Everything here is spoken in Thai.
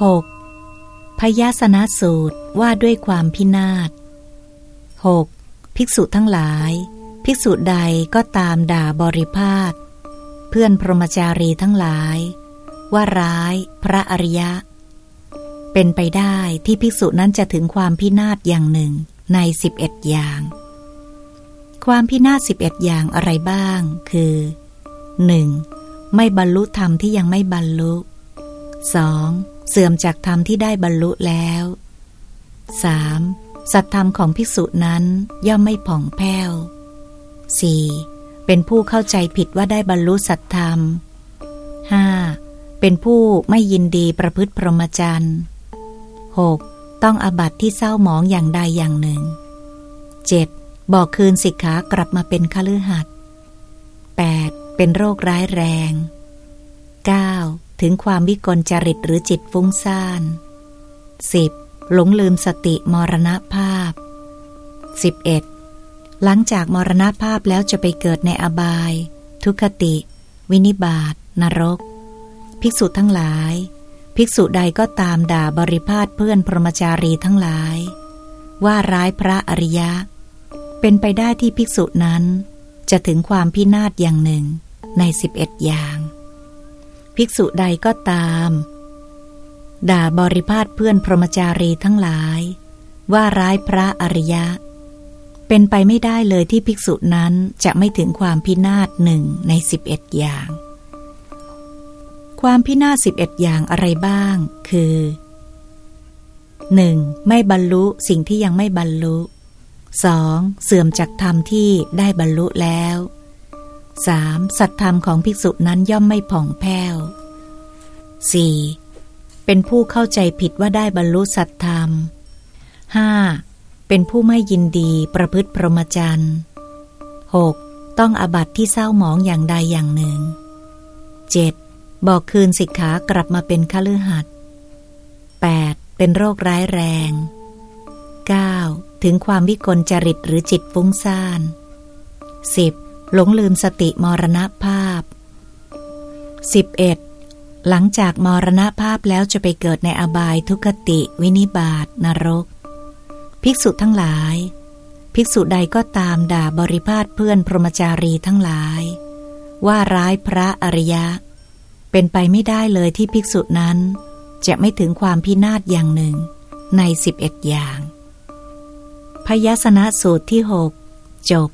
6. พยาสนะสูตรว่าด้วยความพินาศ 6. ภิกษุทั้งหลาย ภิกษุใดก็ตามด่าบริพาทเพื่อนพรหมจารีทั้งหลาย ว่าร้ายพระอริยะ เป็นไปได้ที่ภิกษุนั้นจะถึงความพินาศอย่างหนึ่งในสิบเอ็ดอย่าง ความพินาศสิบเอ็ดอย่างอะไรบ้าง คือ 1. ไม่บรรลุธรรมที่ยังไม่บรรลุ 2. เสื่อมจากธรรมที่ได้บรรลุแล้ว 3. สัตธรรมของภิกษุนั้นย่อมไม่ผ่องแผ้ว 4. เป็นผู้เข้าใจผิดว่าได้บรรลุสัตธรรม 5. เป็นผู้ไม่ยินดีประพฤติพรหมจรรย์ 6. ต้องอบัตที่เศร้าหมองอย่างใดอย่างหนึ่ง 7. บอกคืนสิกขากลับมาเป็นคฤหัสถ์ 8. เป็นโรคร้ายแรง 9. ถึงความวิกลจริตหรือจิตฟุ้งซ่าน 10. หลงลืมสติมรณภาพ 11. หลังจากมรณภาพแล้วจะไปเกิดในอบาย ทุคติ วินิบาตนรก ภิกษุทั้งหลาย ภิกษุใดก็ตามด่าบริพาทเพื่อนพรหมจารีทั้งหลาย ว่าร้ายพระอริยะ เป็นไปได้ที่ภิกษุนั้น จะถึงความพินาศอย่างหนึ่งในสิบเอ็ดอย่าง ภิกษุใดก็ตาม ด่าบริพาทเพื่อนพรหมจารีทั้งหลาย ว่าร้ายพระอริยะ เป็นไปไม่ได้เลยที่ภิกษุนั้นจะไม่ถึงความพินาศหนึ่งในสิบเอ็ดอย่าง ความพินาศสิบเอ็ดอย่างอะไรบ้าง คือ 1. ไม่บรรลุสิ่งที่ยังไม่บรรลุ 2. เสื่อมจากธรรมที่ได้บรรลุแล้ว 3. สัตธรรมของภิกษุนั้นย่อมไม่ผ่องแผ้ว 4. เป็นผู้เข้าใจผิดว่าได้บรรลุสัตธรรม 5. เป็นผู้ไม่ยินดีประพฤติพรหมจรรย์ 6. ต้องอบัตที่เศร้าหมองอย่างใดอย่างหนึ่ง 7. บอกคืนสิกขากลับมาเป็นคฤหัสถ์ 8. เป็นโรคร้ายแรง 9. ถึงความวิกลจริตหรือจิตฟุ้งซ่าน 10. หลงลืมสติมรณภาพ 11. หลังจากมรณภาพแล้วจะไปเกิดในอบายทุกติ วินิบาตนรก ภิกษุทั้งหลาย ภิกษุใดก็ตามด่าบริพาทเพื่อนพรหมจารีทั้งหลาย ว่าร้ายพระอริยะ เป็นไปไม่ได้เลยที่ภิกษุนั้น จะไม่ถึงความพินาศอย่างหนึ่ง ในสิบเอ็ดอย่าง พยสนะสูตรที่หกจบ